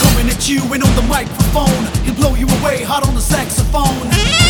Coming at you and on the microphone, he blow you away hot on the saxophone.